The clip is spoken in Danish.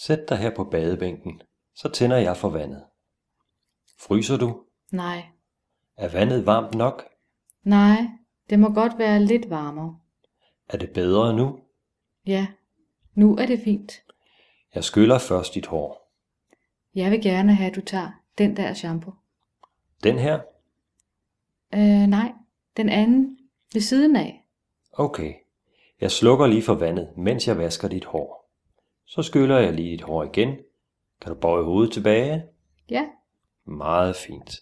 Sæt dig her på badebænken, så tænder jeg for vandet. Fryser du? Nej, Er vandet varmt nok? nej, det må godt være lidt varmere. Er det bedre nu? Ja, nu er det fint. Jeg skyller først dit hår. Jeg vil gerne have, at du tager den der shampoo. Den her? Øh, nej, den anden ved siden af. Okay. Jeg slukker lige for vandet, mens jeg vasker dit hår. Så skyller jeg lige dit hår igen. Kan du bøje hovedet tilbage? Ja, Meget fint.